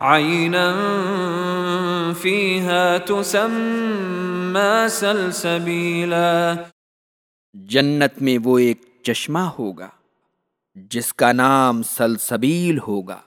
عینا فیہا تسمى سلسبیلا جنت میں وہ ایک چشمہ ہوگا جس کا نام سلسبیل ہوگا۔